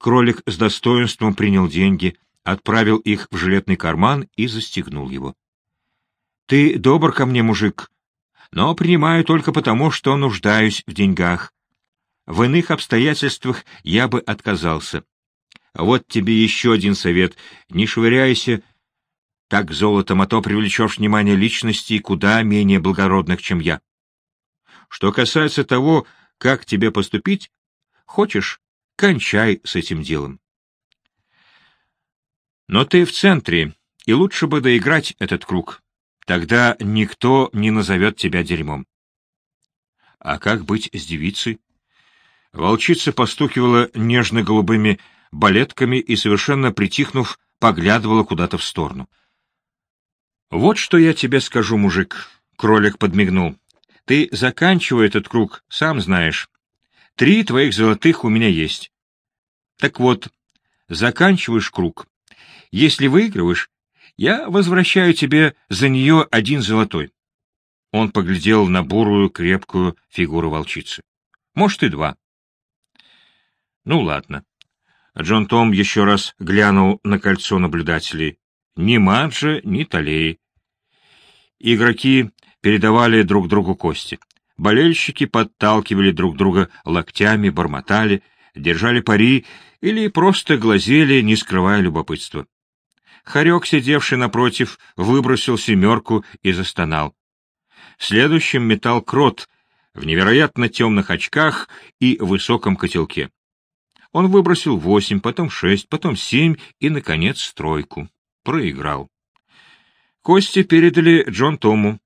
Кролик с достоинством принял деньги, отправил их в жилетный карман и застегнул его. — Ты добр ко мне, мужик, но принимаю только потому, что нуждаюсь в деньгах. В иных обстоятельствах я бы отказался. Вот тебе еще один совет. Не швыряйся так золотом, а то привлечешь внимание личностей куда менее благородных, чем я. Что касается того, как тебе поступить, хочешь, кончай с этим делом. Но ты в центре, и лучше бы доиграть этот круг. Тогда никто не назовет тебя дерьмом. А как быть с девицей? Волчица постукивала нежно-голубыми балетками и, совершенно притихнув, поглядывала куда-то в сторону. — Вот что я тебе скажу, мужик, — кролик подмигнул. — Ты заканчивай этот круг, сам знаешь. Три твоих золотых у меня есть. Так вот, заканчиваешь круг. Если выигрываешь, я возвращаю тебе за нее один золотой. Он поглядел на бурую, крепкую фигуру волчицы. Может, и два. Ну, ладно. Джон Том еще раз глянул на кольцо наблюдателей. Ни Маджа, ни Талей. Игроки передавали друг другу кости. Болельщики подталкивали друг друга локтями, бормотали, держали пари или просто глазели, не скрывая любопытства. Харек, сидевший напротив, выбросил семерку и застонал. Следующим метал крот в невероятно темных очках и высоком котелке. Он выбросил восемь, потом шесть, потом семь и, наконец, тройку. Проиграл. Кости передали Джон Тому.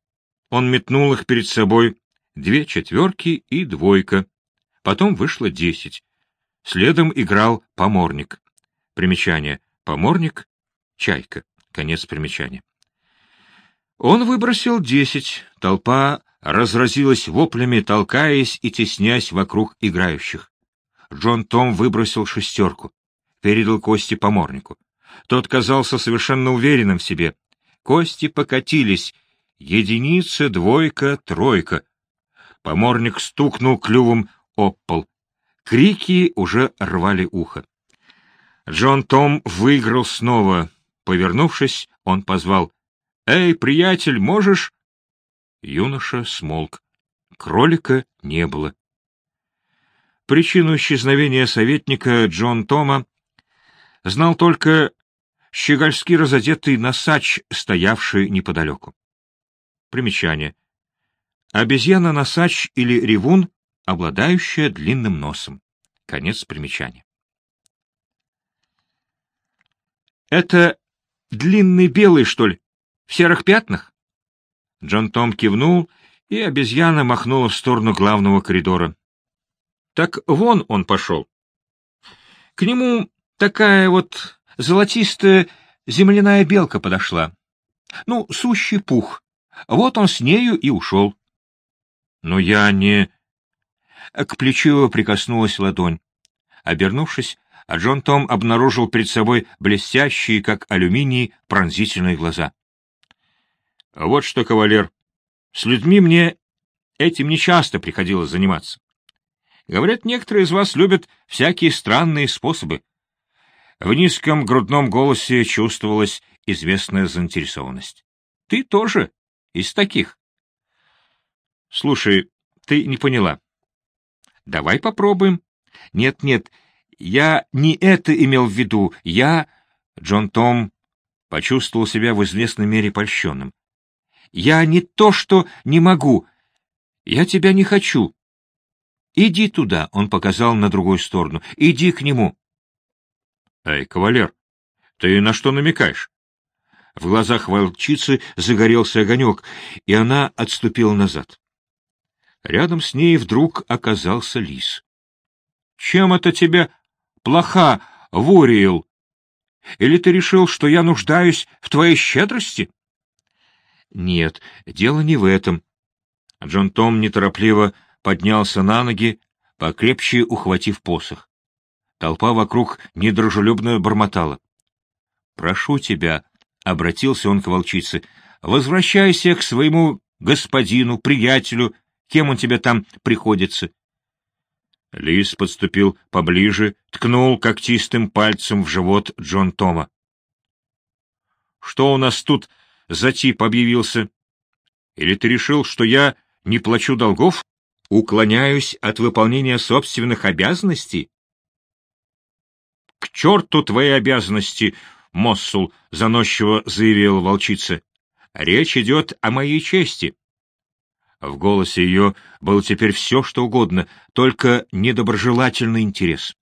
Он метнул их перед собой. Две четверки и двойка. Потом вышло десять. Следом играл поморник. Примечание. Поморник — чайка. Конец примечания. Он выбросил десять. Толпа разразилась воплями, толкаясь и теснясь вокруг играющих. Джон Том выбросил шестерку, передал кости поморнику. Тот казался совершенно уверенным в себе. Кости покатились. Единица, двойка, тройка. Поморник стукнул клювом об пол. Крики уже рвали ухо. Джон Том выиграл снова. Повернувшись, он позвал. — Эй, приятель, можешь? Юноша смолк. Кролика не было. Причину исчезновения советника Джон Тома знал только щегольски разодетый носач, стоявший неподалеку. Примечание. Обезьяна-носач или ревун, обладающая длинным носом. Конец примечания. Это длинный белый, что ли, в серых пятнах? Джон Том кивнул, и обезьяна махнула в сторону главного коридора. Так вон он пошел. К нему такая вот золотистая земляная белка подошла. Ну, сущий пух. Вот он с нею и ушел. Но я не... К плечу его прикоснулась ладонь. Обернувшись, а Джон Том обнаружил перед собой блестящие, как алюминий, пронзительные глаза. — Вот что, кавалер, с людьми мне этим нечасто приходилось заниматься. Говорят, некоторые из вас любят всякие странные способы. В низком грудном голосе чувствовалась известная заинтересованность. Ты тоже из таких. Слушай, ты не поняла. Давай попробуем. Нет-нет, я не это имел в виду. Я... Джон Том почувствовал себя в известной мере польщенным. Я не то, что не могу. Я тебя не хочу. «Иди туда», — он показал на другую сторону. «Иди к нему». «Эй, кавалер, ты на что намекаешь?» В глазах волчицы загорелся огонек, и она отступила назад. Рядом с ней вдруг оказался лис. — Чем это тебе плоха, Вориил? Или ты решил, что я нуждаюсь в твоей щедрости? — Нет, дело не в этом. Джон Том неторопливо поднялся на ноги, покрепче ухватив посох. Толпа вокруг недружелюбно бормотала. — Прошу тебя, — обратился он к волчице, — возвращайся к своему господину, приятелю, кем он тебе там приходится. Лис подступил поближе, ткнул когтистым пальцем в живот Джон Тома. — Что у нас тут за тип объявился? Или ты решил, что я не плачу долгов? Уклоняюсь от выполнения собственных обязанностей? — К черту твои обязанности, Моссул! — заносчиво заявила волчица. — Речь идет о моей чести. В голосе ее был теперь все, что угодно, только недоброжелательный интерес.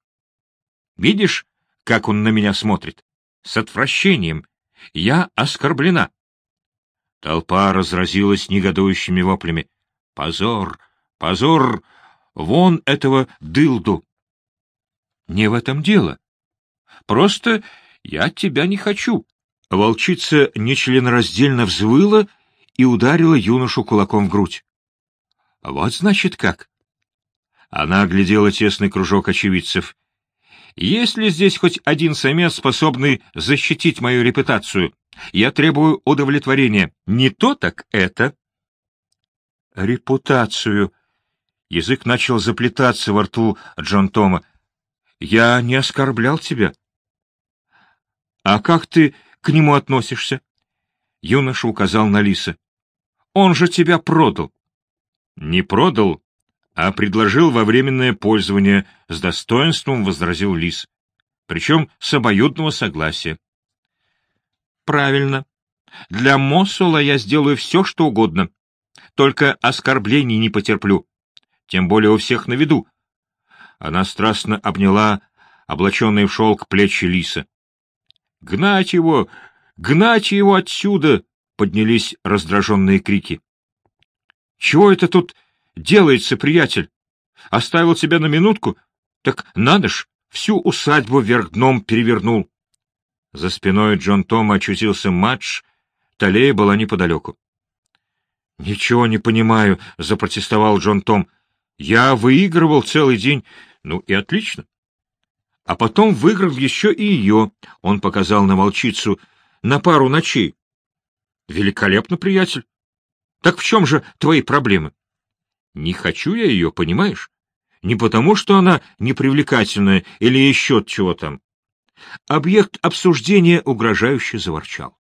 Видишь, как он на меня смотрит? С отвращением. Я оскорблена. Толпа разразилась негодующими воплями. Позор! Позор! Вон этого дылду! Не в этом дело. Просто я тебя не хочу. Волчица нечленораздельно взвыла и ударила юношу кулаком в грудь. Вот значит как. Она оглядела тесный кружок очевидцев. Есть ли здесь хоть один самец, способный защитить мою репутацию? Я требую удовлетворения. Не то так это. Репутацию. Язык начал заплетаться во рту Джон Тома. Я не оскорблял тебя. А как ты к нему относишься? Юноша указал на Лиса. Он же тебя продал. Не продал, а предложил во временное пользование, с достоинством возразил Лис. Причем с обоюдного согласия. Правильно. Для Моссула я сделаю все, что угодно. Только оскорблений не потерплю. Тем более у всех на виду. Она страстно обняла облаченные в шелк плечи Лиса. «Гнать его! Гнать его отсюда!» — поднялись раздраженные крики. Чего это тут делается, приятель? Оставил тебя на минутку? Так надо ж, всю усадьбу вверх дном перевернул. За спиной Джон Тома очутился матч, Талея была неподалеку. — Ничего не понимаю, — запротестовал Джон Том. — Я выигрывал целый день. Ну и отлично. А потом выиграл еще и ее, — он показал на волчицу, — на пару ночей. — Великолепно, приятель. Так в чем же твои проблемы? Не хочу я ее, понимаешь? Не потому, что она непривлекательная или еще чего там. Объект обсуждения угрожающе заворчал.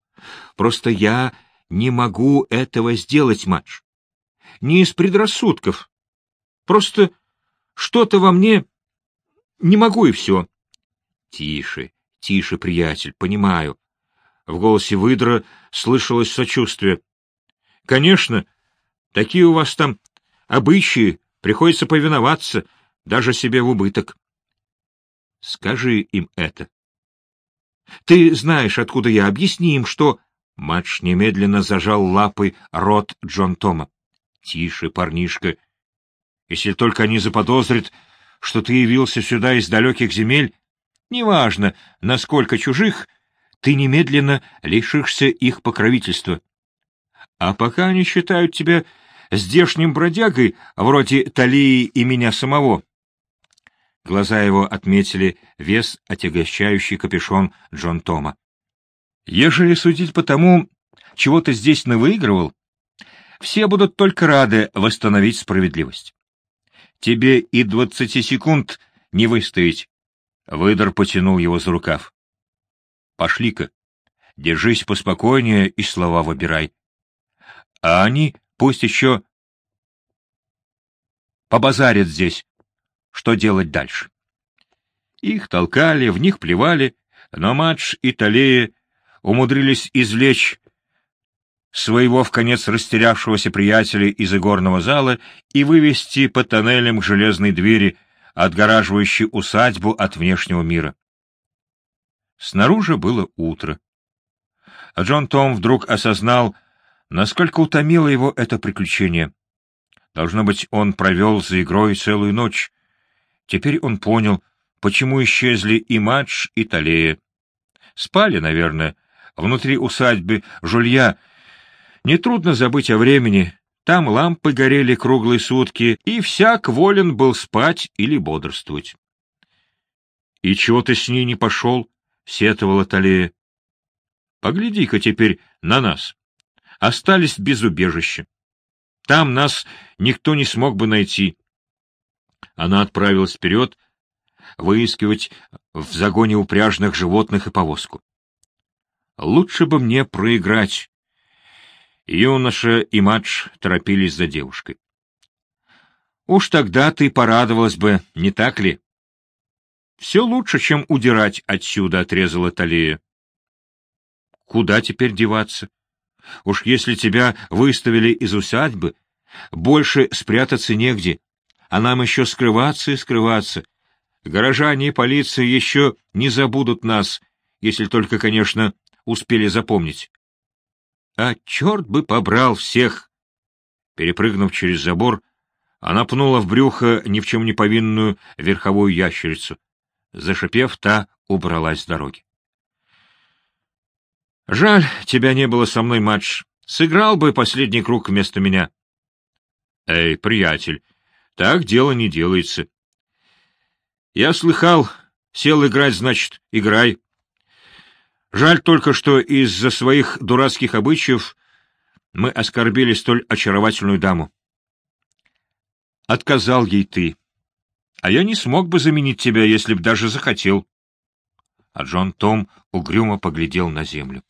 Просто я не могу этого сделать, матч. Не из предрассудков. Просто что-то во мне не могу и все. Тише, тише, приятель, понимаю. В голосе выдра слышалось сочувствие. Конечно, такие у вас там обычаи, приходится повиноваться, даже себе в убыток. Скажи им это. Ты знаешь, откуда я. Объясни им, что... Матч немедленно зажал лапой рот Джон Тома. Тише, парнишка. Если только они заподозрят, что ты явился сюда из далеких земель, неважно, насколько чужих, ты немедленно лишишься их покровительства. А пока они считают тебя здешним бродягой, вроде Талии и меня самого. Глаза его отметили вес, отягощающий капюшон Джон Тома. Ежели судить по тому, чего ты здесь навыигрывал, все будут только рады восстановить справедливость. Тебе и двадцати секунд не выстоять. Выдор потянул его за рукав. Пошли-ка, держись поспокойнее и слова выбирай а они пусть еще побазарят здесь, что делать дальше. Их толкали, в них плевали, но Мадж и Талея умудрились извлечь своего в конец растерявшегося приятеля из игорного зала и вывести по тоннелям к железной двери, отгораживающей усадьбу от внешнего мира. Снаружи было утро. Джон Том вдруг осознал, Насколько утомило его это приключение. Должно быть, он провел за игрой целую ночь. Теперь он понял, почему исчезли и Мадж, и Талея. Спали, наверное, внутри усадьбы Жулья. Нетрудно забыть о времени. Там лампы горели круглые сутки, и всяк волен был спать или бодрствовать. — И чего ты с ней не пошел? — сетовала Талея. — Погляди-ка теперь на нас остались без убежища. Там нас никто не смог бы найти. Она отправилась вперед, выискивать в загоне упряжных животных и повозку. Лучше бы мне проиграть. Юноша и Мадж торопились за девушкой. Уж тогда ты порадовалась бы, не так ли? Все лучше, чем удирать отсюда, — отрезала Талия. Куда теперь деваться? Уж если тебя выставили из усадьбы, больше спрятаться негде, а нам еще скрываться и скрываться. Горожане и полиция еще не забудут нас, если только, конечно, успели запомнить. А черт бы побрал всех! Перепрыгнув через забор, она пнула в брюхо ни в чем не повинную верховую ящерицу. Зашипев, та убралась с дороги. — Жаль, тебя не было со мной, матч. Сыграл бы последний круг вместо меня. — Эй, приятель, так дело не делается. — Я слыхал, сел играть, значит, играй. Жаль только, что из-за своих дурацких обычаев мы оскорбили столь очаровательную даму. Отказал ей ты. А я не смог бы заменить тебя, если б даже захотел. А Джон Том угрюмо поглядел на землю.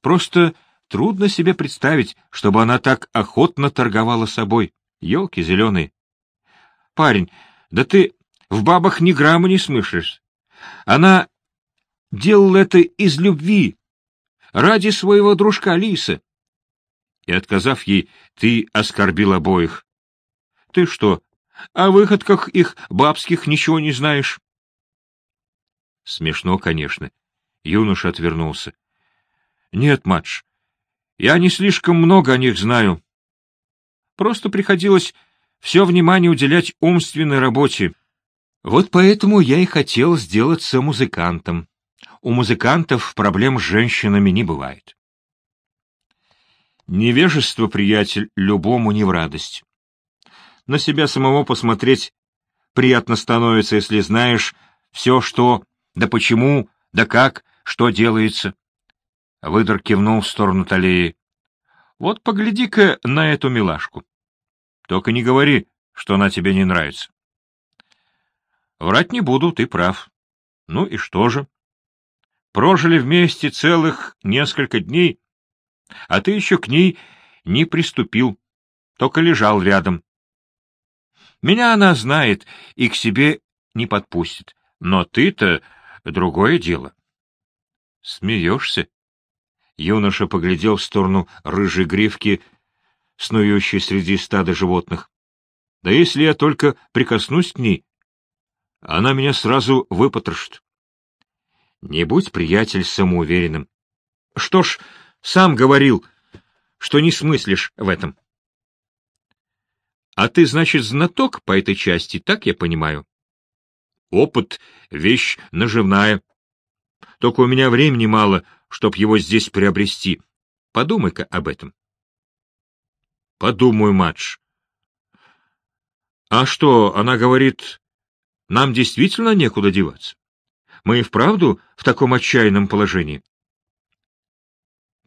Просто трудно себе представить, чтобы она так охотно торговала собой. Елки зеленые. Парень, да ты в бабах ни грамма не смыслишь. Она делал это из любви, ради своего дружка Лиса. И, отказав ей, ты оскорбил обоих. Ты что, о выходках их бабских ничего не знаешь? Смешно, конечно. Юноша отвернулся. Нет, матч, я не слишком много о них знаю. Просто приходилось все внимание уделять умственной работе. Вот поэтому я и хотел сделаться музыкантом у музыкантов проблем с женщинами не бывает. Невежество, приятель, любому не в радость. На себя самого посмотреть приятно становится, если знаешь все, что, да почему, да как, что делается. Выдор кивнул в сторону Талии. Вот погляди-ка на эту милашку. Только не говори, что она тебе не нравится. Врать не буду, ты прав. Ну и что же? Прожили вместе целых несколько дней, а ты еще к ней не приступил, только лежал рядом. Меня она знает и к себе не подпустит, но ты-то другое дело. Смеешься? Юноша поглядел в сторону рыжей гривки, снующей среди стада животных. Да если я только прикоснусь к ней, она меня сразу выпотрошит. Не будь, приятель, самоуверенным. Что ж, сам говорил, что не смыслишь в этом. А ты, значит, знаток по этой части, так я понимаю? Опыт — вещь наживная. Только у меня времени мало, чтоб его здесь приобрести. Подумай-ка об этом. Подумаю, матч. А что, она говорит, нам действительно некуда деваться? Мы и вправду в таком отчаянном положении?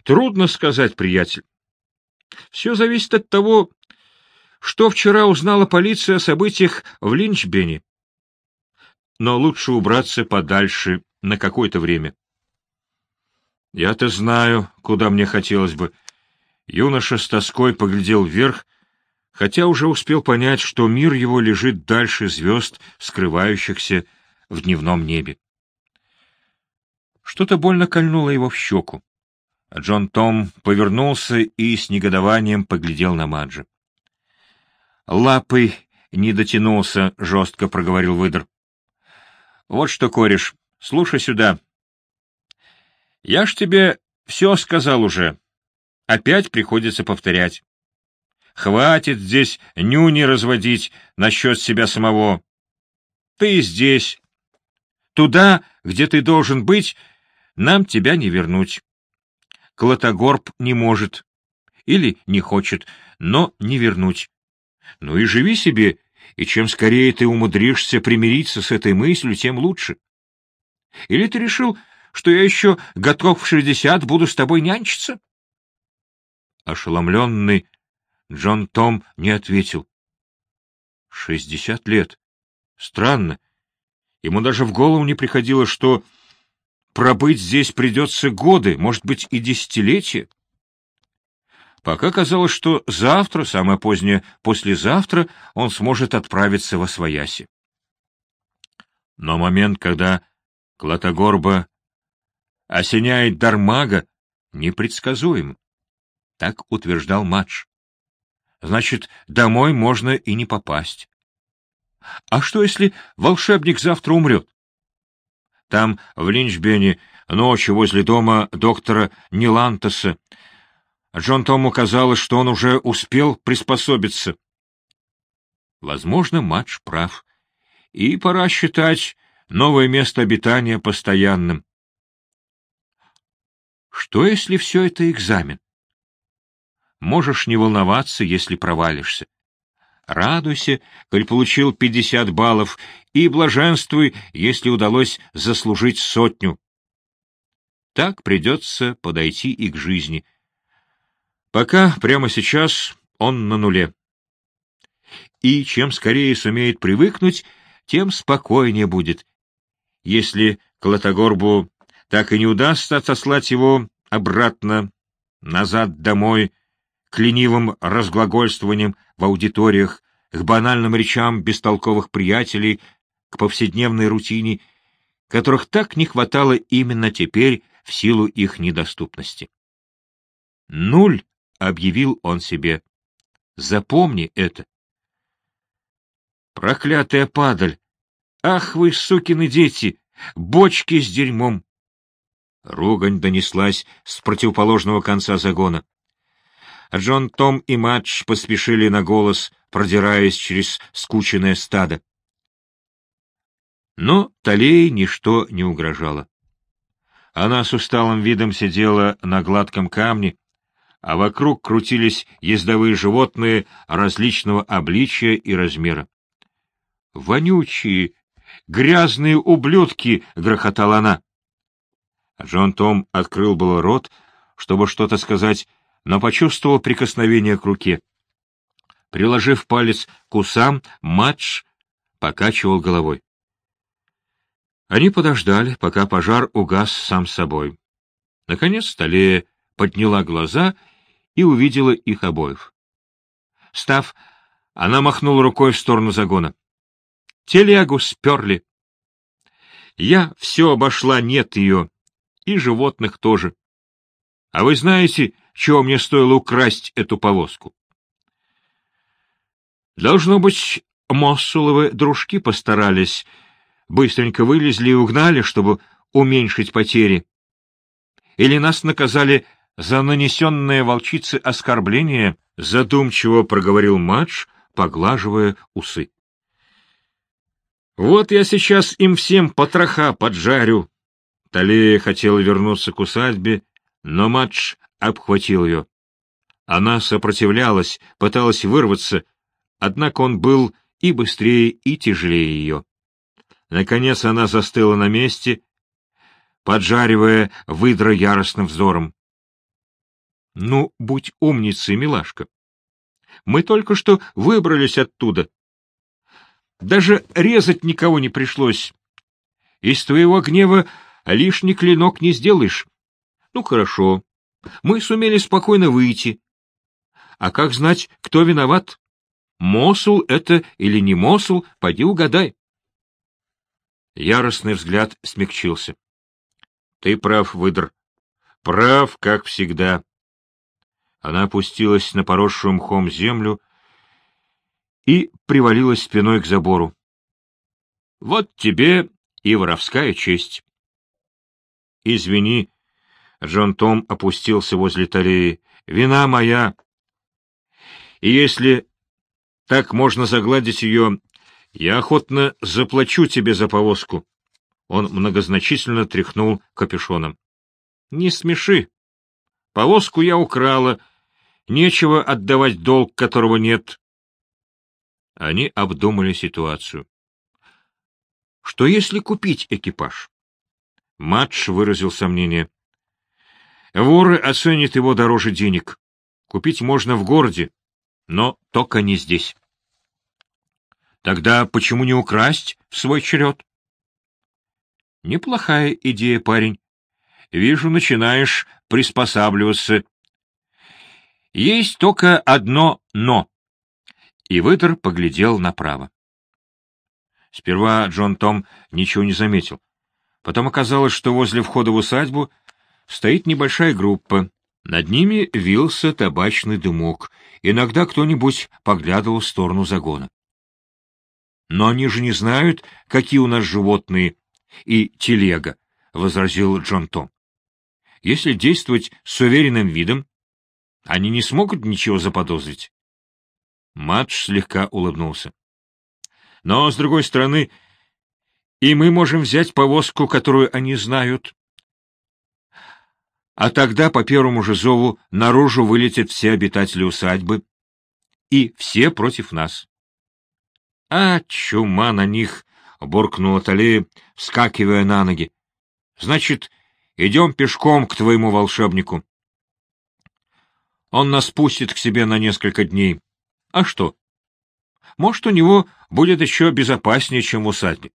Трудно сказать, приятель. Все зависит от того, что вчера узнала полиция о событиях в Линчбене. Но лучше убраться подальше на какое-то время. Я-то знаю, куда мне хотелось бы. Юноша с тоской поглядел вверх, хотя уже успел понять, что мир его лежит дальше звезд, скрывающихся в дневном небе. Что-то больно кольнуло его в щеку. Джон Том повернулся и с негодованием поглядел на Маджи. «Лапой не дотянулся», — жестко проговорил выдр. «Вот что, кореш, слушай сюда. Я ж тебе все сказал уже. Опять приходится повторять. Хватит здесь нюни разводить насчет себя самого. Ты здесь. Туда, где ты должен быть, нам тебя не вернуть. Клотогорб не может. Или не хочет, но не вернуть. Ну и живи себе, и чем скорее ты умудришься примириться с этой мыслью, тем лучше. Или ты решил, что я еще готов в шестьдесят буду с тобой нянчиться? Ошеломленный Джон Том не ответил. Шестьдесят лет. Странно. Ему даже в голову не приходило, что пробыть здесь придется годы, может быть, и десятилетия. Пока казалось, что завтра, самое позднее послезавтра, он сможет отправиться во свояси. Но момент, когда Клотогорба осеняет Дармага, непредсказуем. Так утверждал Мадж. Значит, домой можно и не попасть. А что, если волшебник завтра умрет? Там, в Линчбене, ночью возле дома доктора Нилантеса, Джон Тому казалось, что он уже успел приспособиться. Возможно, Мадж прав. И пора считать новое место обитания постоянным. Что, если все это экзамен? Можешь не волноваться, если провалишься. Радуйся, коль получил пятьдесят баллов, и блаженствуй, если удалось заслужить сотню. Так придется подойти и к жизни. Пока, прямо сейчас, он на нуле. И чем скорее сумеет привыкнуть, тем спокойнее будет. Если Клотогорбу так и не удастся отослать его обратно, назад домой, к ленивым разглагольствованиям в аудиториях, к банальным речам бестолковых приятелей, к повседневной рутине, которых так не хватало именно теперь в силу их недоступности. «Нуль», — объявил он себе, — «запомни это». «Проклятая падаль! Ах вы, сукины дети! Бочки с дерьмом!» Ругань донеслась с противоположного конца загона. Джон Том и Мадж поспешили на голос, продираясь через скученное стадо. Но Талей ничто не угрожало. Она с усталым видом сидела на гладком камне, а вокруг крутились ездовые животные различного обличия и размера. «Вонючие, грязные ублюдки!» — грохотала она. Джон Том открыл было рот, чтобы что-то сказать, но почувствовал прикосновение к руке. Приложив палец к усам, Мадж покачивал головой. Они подождали, пока пожар угас сам собой. Наконец Сталея подняла глаза и увидела их обоих. Став, она махнула рукой в сторону загона. Телегу сперли. Я все обошла, нет ее, и животных тоже. А вы знаете, чего мне стоило украсть эту повозку. Должно быть, Моссуловы дружки постарались, быстренько вылезли и угнали, чтобы уменьшить потери. Или нас наказали за нанесенное волчице оскорбление, задумчиво проговорил Мадж, поглаживая усы. Вот я сейчас им всем потроха поджарю. Талия хотела вернуться к усадьбе, но Мадж обхватил ее. Она сопротивлялась, пыталась вырваться, однако он был и быстрее, и тяжелее ее. Наконец она застыла на месте, поджаривая выдра яростным взором. — Ну, будь умницей, милашка. Мы только что выбрались оттуда. Даже резать никого не пришлось. Из твоего гнева лишний клинок не сделаешь. Ну, хорошо, мы сумели спокойно выйти. А как знать, кто виноват? Мосул это или не Мосул, поди угадай. Яростный взгляд смягчился. Ты прав, выдр. Прав, как всегда. Она опустилась на поросшую мхом землю и привалилась спиной к забору. Вот тебе и воровская честь. Извини, Джон Том опустился возле Талии. «Вина моя! И если так можно загладить ее, я охотно заплачу тебе за повозку». Он многозначительно тряхнул капюшоном. «Не смеши. Повозку я украла. Нечего отдавать долг, которого нет». Они обдумали ситуацию. «Что если купить экипаж?» Матч выразил сомнение. Воры оценят его дороже денег. Купить можно в городе, но только не здесь. Тогда почему не украсть в свой черед? Неплохая идея, парень. Вижу, начинаешь приспосабливаться. Есть только одно «но». И Вытер поглядел направо. Сперва Джон Том ничего не заметил. Потом оказалось, что возле входа в усадьбу стоит небольшая группа. Над ними вился табачный дымок. Иногда кто-нибудь поглядывал в сторону загона. Но они же не знают, какие у нас животные и телега, — возразил Джон Том. Если действовать с уверенным видом, они не смогут ничего заподозрить. Матч слегка улыбнулся. Но, с другой стороны, и мы можем взять повозку, которую они знают. А тогда по первому же зову наружу вылетят все обитатели усадьбы, и все против нас. — А, чума на них! — буркнула Талия, вскакивая на ноги. — Значит, идем пешком к твоему волшебнику. Он нас пустит к себе на несколько дней. А что? Может, у него будет еще безопаснее, чем в усадьбе.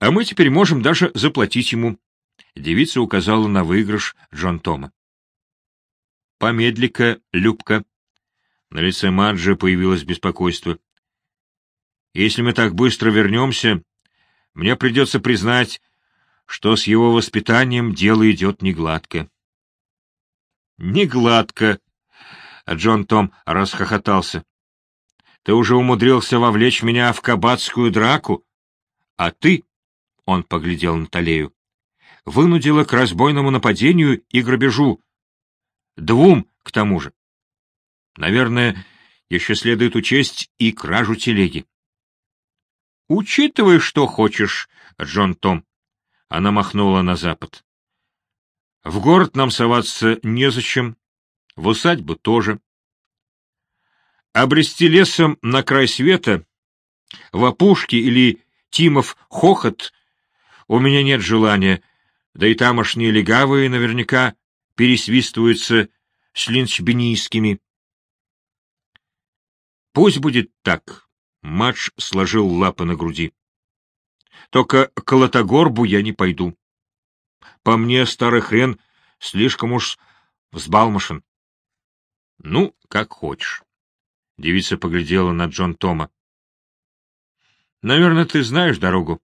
А мы теперь можем даже заплатить ему. Девица указала на выигрыш Джон Тома. Помедли-ка, Любка. На лице Маджи появилось беспокойство. Если мы так быстро вернемся, мне придется признать, что с его воспитанием дело идет негладко. Не гладко. Джон Том расхохотался. Ты уже умудрился вовлечь меня в кабацкую драку, а ты, — он поглядел на Талею, — вынудила к разбойному нападению и грабежу. Двум, к тому же. Наверное, еще следует учесть и кражу телеги. — Учитывай, что хочешь, Джон Том. Она махнула на запад. В город нам соваться незачем, в усадьбу тоже. Обрести лесом на край света, в опушке или Тимов хохот у меня нет желания, да и тамошние легавые наверняка пересвистываются с линчбенийскими. Пусть будет так. Матч сложил лапы на груди. Только к Лотогорбу я не пойду. По мне, старый хрен, слишком уж взбалмошен. — Ну, как хочешь. Девица поглядела на Джон Тома. — Наверное, ты знаешь дорогу.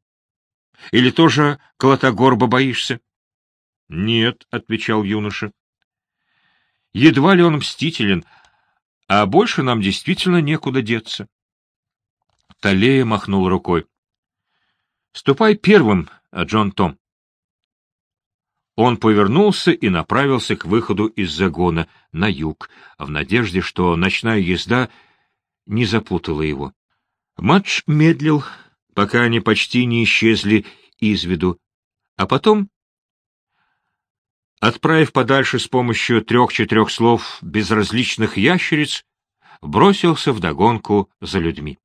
Или тоже Колотогорба боишься? — Нет, — отвечал юноша. Едва ли он мстителен, а больше нам действительно некуда деться. Талея махнул рукой. — Ступай первым, Джон Том. Он повернулся и направился к выходу из загона на юг, в надежде, что ночная езда не запутала его. Матч медлил, пока они почти не исчезли из виду, а потом, отправив подальше с помощью трех-четырех слов безразличных ящериц, бросился вдогонку за людьми.